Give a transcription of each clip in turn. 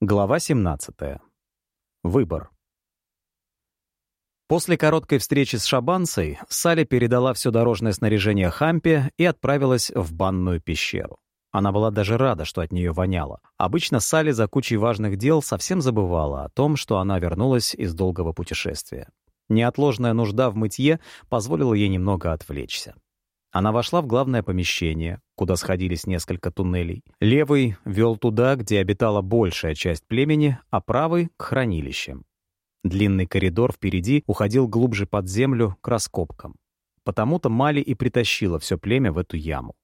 Глава 17. Выбор. После короткой встречи с Шабанцей Салли передала все дорожное снаряжение Хампе и отправилась в банную пещеру. Она была даже рада, что от нее воняло. Обычно Салли за кучей важных дел совсем забывала о том, что она вернулась из долгого путешествия. Неотложная нужда в мытье позволила ей немного отвлечься. Она вошла в главное помещение, куда сходились несколько туннелей. Левый вел туда, где обитала большая часть племени, а правый — к хранилищам. Длинный коридор впереди уходил глубже под землю к раскопкам. Потому-то Мали и притащила все племя в эту яму.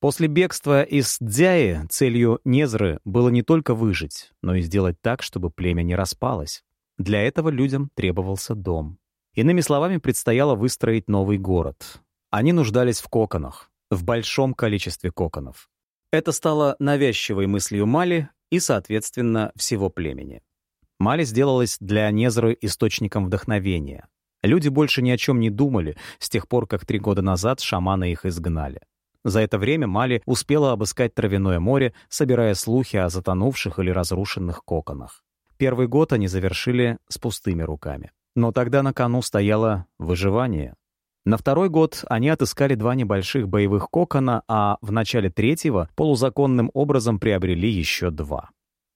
После бегства из Дзяи целью Незры было не только выжить, но и сделать так, чтобы племя не распалось. Для этого людям требовался дом. Иными словами, предстояло выстроить новый город. Они нуждались в коконах, в большом количестве коконов. Это стало навязчивой мыслью Мали и, соответственно, всего племени. Мали сделалась для Незры источником вдохновения. Люди больше ни о чем не думали с тех пор, как три года назад шаманы их изгнали. За это время Мали успела обыскать Травяное море, собирая слухи о затонувших или разрушенных коконах. Первый год они завершили с пустыми руками. Но тогда на кону стояло выживание. На второй год они отыскали два небольших боевых кокона, а в начале третьего полузаконным образом приобрели еще два.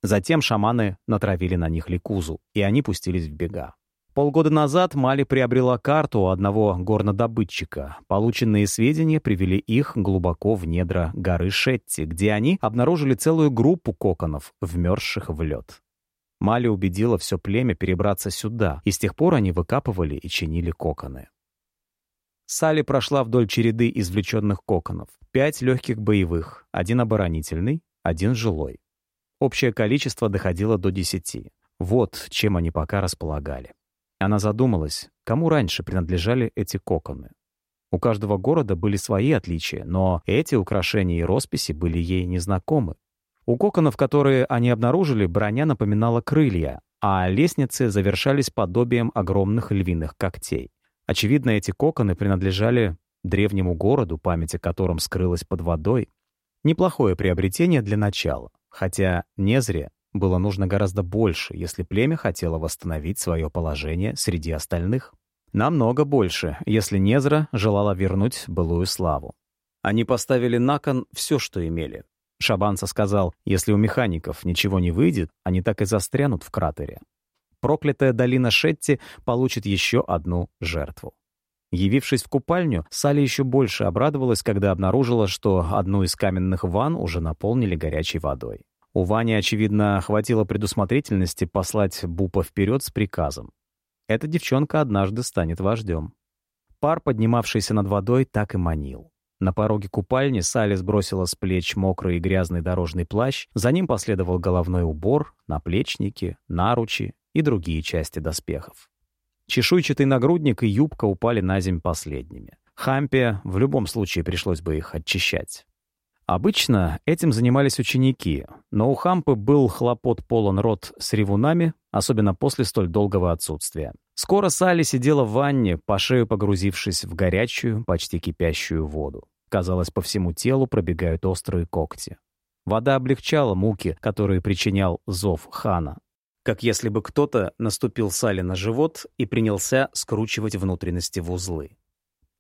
Затем шаманы натравили на них ликузу, и они пустились в бега. Полгода назад Мали приобрела карту у одного горнодобытчика. Полученные сведения привели их глубоко в недра горы Шетти, где они обнаружили целую группу коконов, вмерзших в лед. Мали убедила все племя перебраться сюда, и с тех пор они выкапывали и чинили коконы. Салли прошла вдоль череды извлеченных коконов. Пять легких боевых, один оборонительный, один жилой. Общее количество доходило до десяти. Вот чем они пока располагали. Она задумалась, кому раньше принадлежали эти коконы. У каждого города были свои отличия, но эти украшения и росписи были ей незнакомы. У коконов, которые они обнаружили, броня напоминала крылья, а лестницы завершались подобием огромных львиных когтей. Очевидно, эти коконы принадлежали древнему городу, память о котором скрылась под водой. Неплохое приобретение для начала, хотя не зря было нужно гораздо больше, если племя хотело восстановить свое положение среди остальных. Намного больше, если Незра желала вернуть былую славу. Они поставили на кон все, что имели. Шабанца сказал, если у механиков ничего не выйдет, они так и застрянут в кратере проклятая долина Шетти получит еще одну жертву. Явившись в купальню, Салли еще больше обрадовалась, когда обнаружила, что одну из каменных ванн уже наполнили горячей водой. У Вани, очевидно, хватило предусмотрительности послать Бупа вперед с приказом. Эта девчонка однажды станет вождем. Пар, поднимавшийся над водой, так и манил. На пороге купальни Салли сбросила с плеч мокрый и грязный дорожный плащ, за ним последовал головной убор, наплечники, наручи и другие части доспехов. Чешуйчатый нагрудник и юбка упали на земь последними. Хампе в любом случае пришлось бы их очищать. Обычно этим занимались ученики, но у Хампы был хлопот полон рот с ревунами, особенно после столь долгого отсутствия. Скоро Салли сидела в ванне, по шею погрузившись в горячую, почти кипящую воду. Казалось, по всему телу пробегают острые когти. Вода облегчала муки, которые причинял зов хана, как если бы кто-то наступил Сале на живот и принялся скручивать внутренности в узлы.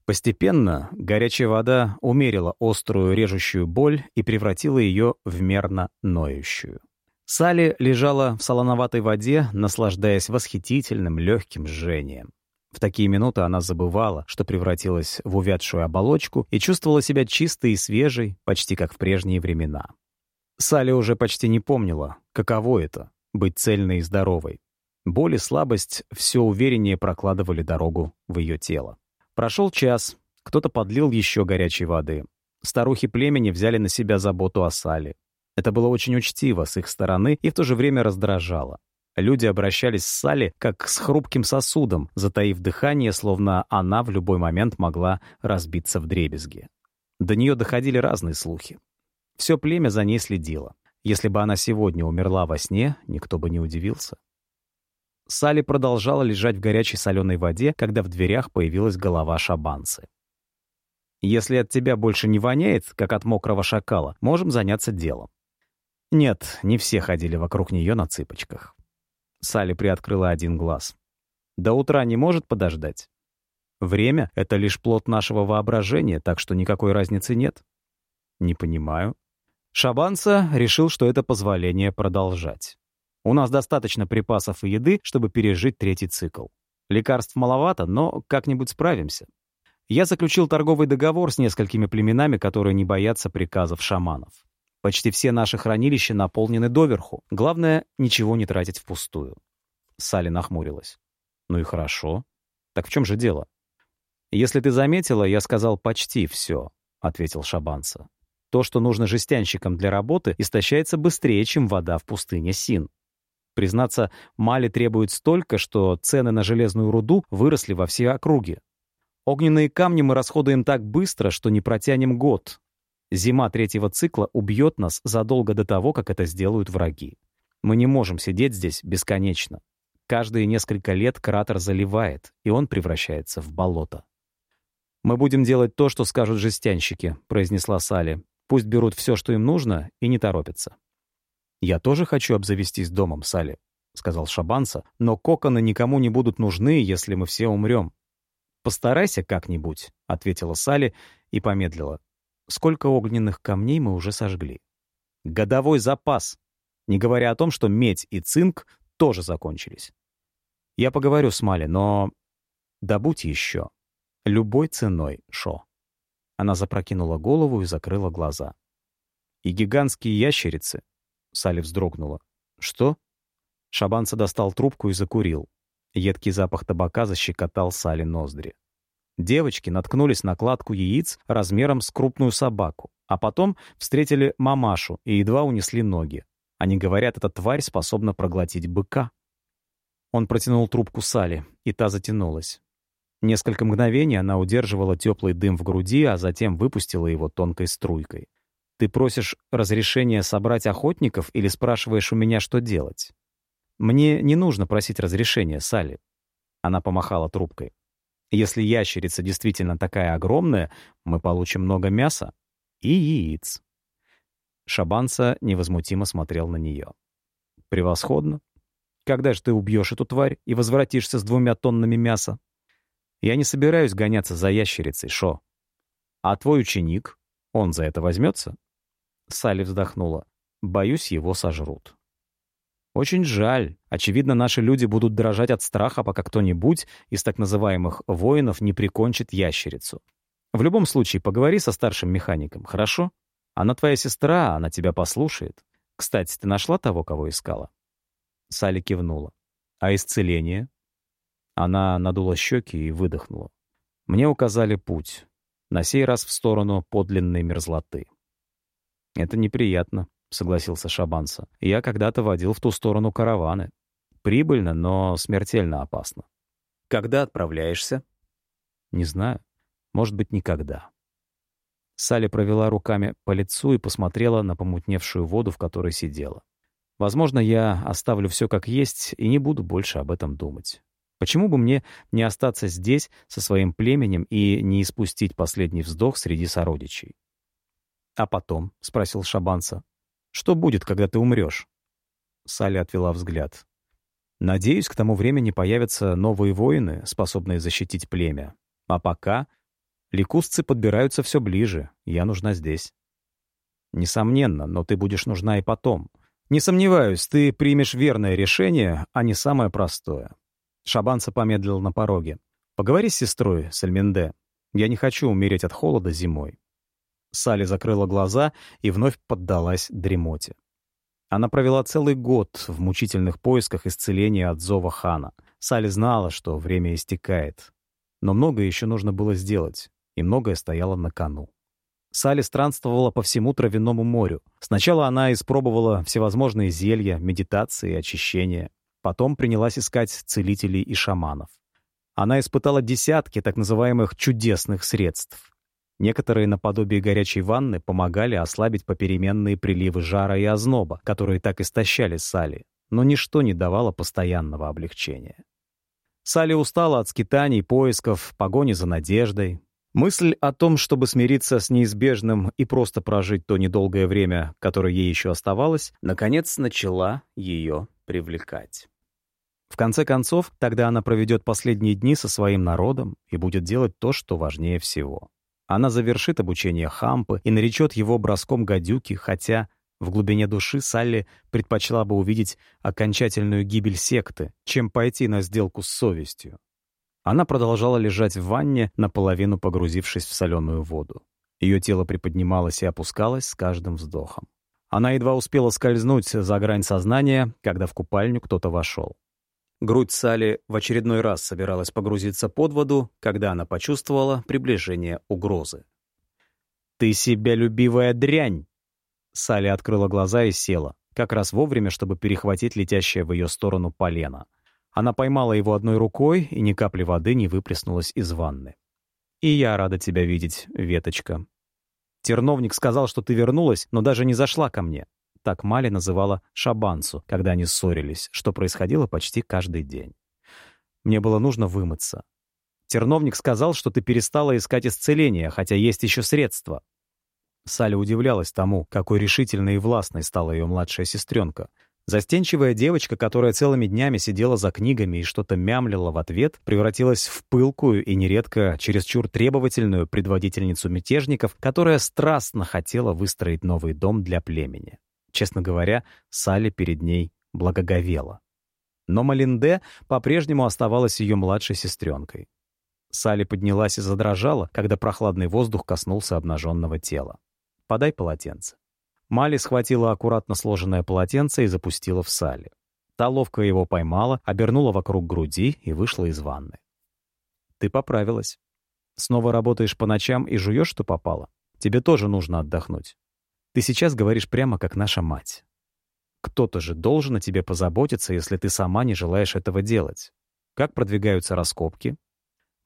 Постепенно горячая вода умерила острую режущую боль и превратила ее в мерно ноющую. Салли лежала в солоноватой воде, наслаждаясь восхитительным легким жжением. В такие минуты она забывала, что превратилась в увядшую оболочку и чувствовала себя чистой и свежей, почти как в прежние времена. Салли уже почти не помнила, каково это быть цельной и здоровой. Боль и слабость все увереннее прокладывали дорогу в ее тело. Прошел час, кто-то подлил еще горячей воды. Старухи племени взяли на себя заботу о сале. Это было очень учтиво с их стороны и в то же время раздражало. Люди обращались с Салли как с хрупким сосудом, затаив дыхание, словно она в любой момент могла разбиться в дребезги. До нее доходили разные слухи. Все племя за ней следило. Если бы она сегодня умерла во сне, никто бы не удивился. Салли продолжала лежать в горячей соленой воде, когда в дверях появилась голова шабанцы. «Если от тебя больше не воняет, как от мокрого шакала, можем заняться делом». Нет, не все ходили вокруг нее на цыпочках. Салли приоткрыла один глаз. До утра не может подождать. Время — это лишь плод нашего воображения, так что никакой разницы нет. Не понимаю. Шабанца решил, что это позволение продолжать. У нас достаточно припасов и еды, чтобы пережить третий цикл. Лекарств маловато, но как-нибудь справимся. Я заключил торговый договор с несколькими племенами, которые не боятся приказов шаманов. Почти все наши хранилища наполнены доверху. Главное, ничего не тратить впустую. Салли нахмурилась. Ну и хорошо. Так в чем же дело? Если ты заметила, я сказал почти все, ответил Шабанца. То, что нужно жестянщикам для работы, истощается быстрее, чем вода в пустыне Син. Признаться, Мали требует столько, что цены на железную руду выросли во все округи. Огненные камни мы расходуем так быстро, что не протянем год. Зима третьего цикла убьет нас задолго до того, как это сделают враги. Мы не можем сидеть здесь бесконечно. Каждые несколько лет кратер заливает, и он превращается в болото. «Мы будем делать то, что скажут жестянщики», — произнесла Салли. «Пусть берут все, что им нужно, и не торопятся». «Я тоже хочу обзавестись домом, Салли», — сказал Шабанца, «но коконы никому не будут нужны, если мы все умрем». «Постарайся как-нибудь», — ответила Салли и помедлила. «Сколько огненных камней мы уже сожгли?» «Годовой запас», не говоря о том, что медь и цинк тоже закончились. «Я поговорю с Мали, но добудь еще. Любой ценой, Шо». Она запрокинула голову и закрыла глаза. «И гигантские ящерицы, Салли вздрогнула. «Что?» Шабанца достал трубку и закурил. Едкий запах табака защекотал Салли ноздри. Девочки наткнулись на кладку яиц размером с крупную собаку, а потом встретили мамашу и едва унесли ноги. Они говорят, эта тварь способна проглотить быка. Он протянул трубку Салли, и та затянулась. Несколько мгновений она удерживала теплый дым в груди, а затем выпустила его тонкой струйкой. Ты просишь разрешения собрать охотников или спрашиваешь у меня, что делать? Мне не нужно просить разрешения, Салли. Она помахала трубкой. Если ящерица действительно такая огромная, мы получим много мяса и яиц. Шабанца невозмутимо смотрел на нее. «Превосходно. Когда же ты убьешь эту тварь и возвратишься с двумя тоннами мяса? Я не собираюсь гоняться за ящерицей, Шо. А твой ученик, он за это возьмется?» Салли вздохнула. «Боюсь, его сожрут». «Очень жаль. Очевидно, наши люди будут дрожать от страха, пока кто-нибудь из так называемых воинов не прикончит ящерицу. В любом случае, поговори со старшим механиком, хорошо? Она твоя сестра, она тебя послушает. Кстати, ты нашла того, кого искала?» Салли кивнула. «А исцеление?» Она надула щеки и выдохнула. «Мне указали путь. На сей раз в сторону подлинной мерзлоты». «Это неприятно», — согласился Шабанса. «Я когда-то водил в ту сторону караваны. Прибыльно, но смертельно опасно». «Когда отправляешься?» «Не знаю. Может быть, никогда». Салли провела руками по лицу и посмотрела на помутневшую воду, в которой сидела. «Возможно, я оставлю все как есть и не буду больше об этом думать. Почему бы мне не остаться здесь со своим племенем и не испустить последний вздох среди сородичей? «А потом?» — спросил Шабанца. «Что будет, когда ты умрешь?» Салли отвела взгляд. «Надеюсь, к тому времени появятся новые воины, способные защитить племя. А пока ликусцы подбираются все ближе, я нужна здесь». «Несомненно, но ты будешь нужна и потом. Не сомневаюсь, ты примешь верное решение, а не самое простое». Шабанца помедлил на пороге. «Поговори с сестрой, Сальменде. Я не хочу умереть от холода зимой. Салли закрыла глаза и вновь поддалась дремоте. Она провела целый год в мучительных поисках исцеления от зова хана. Салли знала, что время истекает. Но многое еще нужно было сделать, и многое стояло на кону. Салли странствовала по всему травяному морю. Сначала она испробовала всевозможные зелья, медитации очищения. Потом принялась искать целителей и шаманов. Она испытала десятки так называемых «чудесных средств». Некоторые наподобие горячей ванны помогали ослабить попеременные приливы жара и озноба, которые так истощали Салли, но ничто не давало постоянного облегчения. Салли устала от скитаний, поисков, погони за надеждой. Мысль о том, чтобы смириться с неизбежным и просто прожить то недолгое время, которое ей еще оставалось, наконец начала ее привлекать. В конце концов, тогда она проведет последние дни со своим народом и будет делать то, что важнее всего. Она завершит обучение Хампы и наречет его броском гадюки, хотя в глубине души Салли предпочла бы увидеть окончательную гибель секты, чем пойти на сделку с совестью. Она продолжала лежать в ванне, наполовину погрузившись в соленую воду. Ее тело приподнималось и опускалось с каждым вздохом. Она едва успела скользнуть за грань сознания, когда в купальню кто-то вошел. Грудь Сали в очередной раз собиралась погрузиться под воду, когда она почувствовала приближение угрозы. «Ты себя любивая дрянь!» Салли открыла глаза и села, как раз вовремя, чтобы перехватить летящее в ее сторону полено — она поймала его одной рукой, и ни капли воды не выплеснулась из ванны. «И я рада тебя видеть, веточка. Терновник сказал, что ты вернулась, но даже не зашла ко мне». Так Мали называла Шабансу, когда они ссорились, что происходило почти каждый день. Мне было нужно вымыться. Терновник сказал, что ты перестала искать исцеления, хотя есть еще средства. Саля удивлялась тому, какой решительной и властной стала ее младшая сестренка — Застенчивая девочка, которая целыми днями сидела за книгами и что-то мямлила в ответ, превратилась в пылкую и нередко чересчур требовательную предводительницу мятежников, которая страстно хотела выстроить новый дом для племени. Честно говоря, Салли перед ней благоговела. Но Малинде по-прежнему оставалась ее младшей сестренкой. Салли поднялась и задрожала, когда прохладный воздух коснулся обнаженного тела. «Подай полотенце». Мали схватила аккуратно сложенное полотенце и запустила в Салли. Та ловко его поймала, обернула вокруг груди и вышла из ванны. «Ты поправилась. Снова работаешь по ночам и жуешь, что попало? Тебе тоже нужно отдохнуть. Ты сейчас говоришь прямо как наша мать. Кто-то же должен о тебе позаботиться, если ты сама не желаешь этого делать. Как продвигаются раскопки?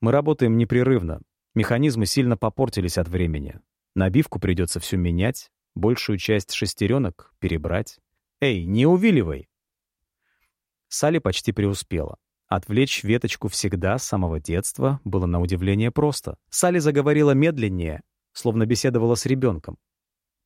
Мы работаем непрерывно. Механизмы сильно попортились от времени. Набивку придется все менять, большую часть шестеренок перебрать. «Эй, не увиливай!» Салли почти преуспела. Отвлечь веточку всегда, с самого детства, было на удивление просто. Салли заговорила медленнее, словно беседовала с ребенком.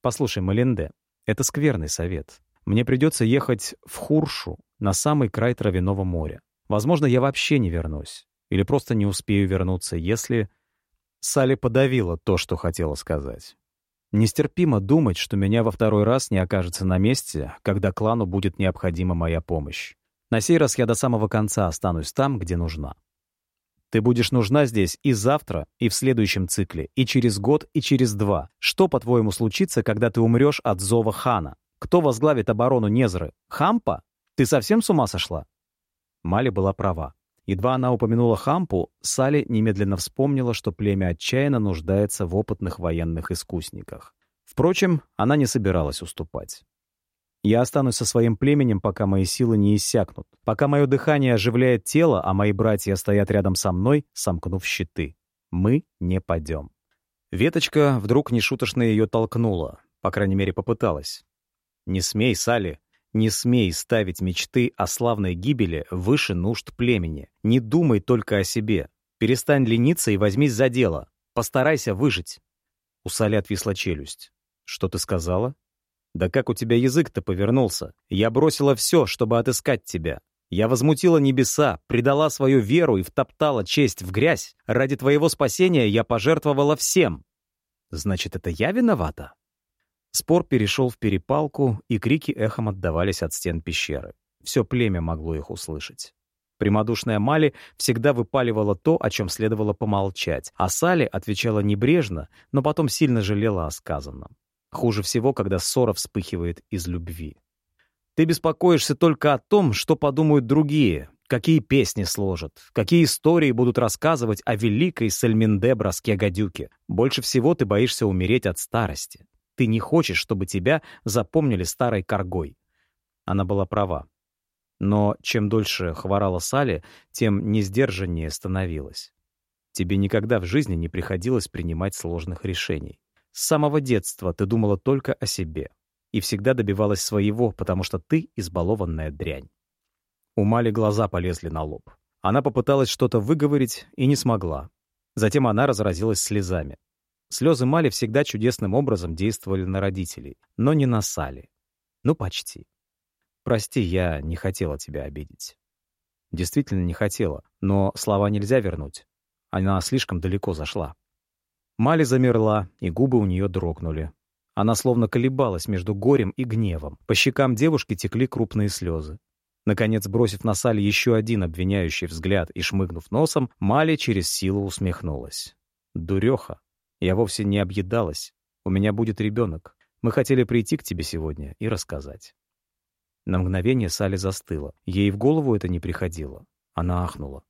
«Послушай, Малинде, это скверный совет. Мне придется ехать в Хуршу, на самый край Травяного моря. Возможно, я вообще не вернусь. Или просто не успею вернуться, если...» Салли подавила то, что хотела сказать. Нестерпимо думать, что меня во второй раз не окажется на месте, когда клану будет необходима моя помощь. На сей раз я до самого конца останусь там, где нужна. Ты будешь нужна здесь и завтра, и в следующем цикле, и через год, и через два. Что, по-твоему, случится, когда ты умрешь от зова хана? Кто возглавит оборону Незры? Хампа? Ты совсем с ума сошла?» Мали была права. Едва она упомянула Хампу, Сали немедленно вспомнила, что племя отчаянно нуждается в опытных военных искусниках. Впрочем, она не собиралась уступать. «Я останусь со своим племенем, пока мои силы не иссякнут, пока мое дыхание оживляет тело, а мои братья стоят рядом со мной, сомкнув щиты. Мы не пойдем». Веточка вдруг нешуточно ее толкнула, по крайней мере, попыталась. «Не смей, Сали, не смей ставить мечты о славной гибели выше нужд племени. Не думай только о себе. Перестань лениться и возьмись за дело. Постарайся выжить. У Сали отвисла челюсть. Что ты сказала? Да как у тебя язык-то повернулся? Я бросила все, чтобы отыскать тебя. Я возмутила небеса, предала свою веру и втоптала честь в грязь. Ради твоего спасения я пожертвовала всем. Значит, это я виновата? Спор перешел в перепалку, и крики эхом отдавались от стен пещеры. Все племя могло их услышать. Прямодушная Мали всегда выпаливала то, о чем следовало помолчать, а Сали отвечала небрежно, но потом сильно жалела о сказанном. Хуже всего, когда ссора вспыхивает из любви. Ты беспокоишься только о том, что подумают другие, какие песни сложат, какие истории будут рассказывать о великой Сальминде броске гадюки. Больше всего ты боишься умереть от старости. Ты не хочешь, чтобы тебя запомнили старой коргой. Она была права. Но чем дольше хворала Салли, тем несдержаннее становилась. Тебе никогда в жизни не приходилось принимать сложных решений. С самого детства ты думала только о себе и всегда добивалась своего, потому что ты избалованная дрянь. У Мали глаза полезли на лоб. Она попыталась что-то выговорить и не смогла. Затем она разразилась слезами. Слезы Мали всегда чудесным образом действовали на родителей, но не на Сали. Ну, почти. «Прости, я не хотела тебя обидеть». Действительно не хотела, но слова нельзя вернуть. Она слишком далеко зашла. Мали замерла, и губы у нее дрогнули. Она словно колебалась между горем и гневом. По щекам девушки текли крупные слезы. Наконец, бросив на Салли еще один обвиняющий взгляд и шмыгнув носом, Мали через силу усмехнулась. «Дуреха, я вовсе не объедалась. У меня будет ребенок. Мы хотели прийти к тебе сегодня и рассказать». На мгновение Салли застыла. Ей в голову это не приходило. Она ахнула.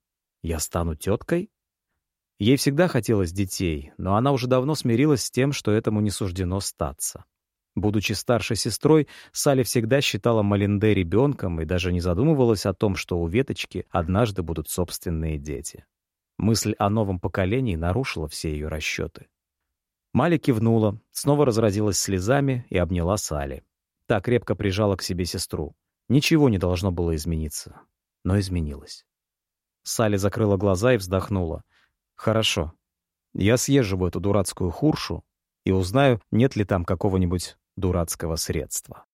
«Я стану теткой?» Ей всегда хотелось детей, но она уже давно смирилась с тем, что этому не суждено статься. Будучи старшей сестрой, Салли всегда считала Малинде ребенком и даже не задумывалась о том, что у Веточки однажды будут собственные дети. Мысль о новом поколении нарушила все ее расчеты. Мали кивнула, снова разразилась слезами и обняла Салли. Так крепко прижала к себе сестру. Ничего не должно было измениться. Но изменилось. Салли закрыла глаза и вздохнула. «Хорошо. Я съезжу в эту дурацкую хуршу и узнаю, нет ли там какого-нибудь дурацкого средства».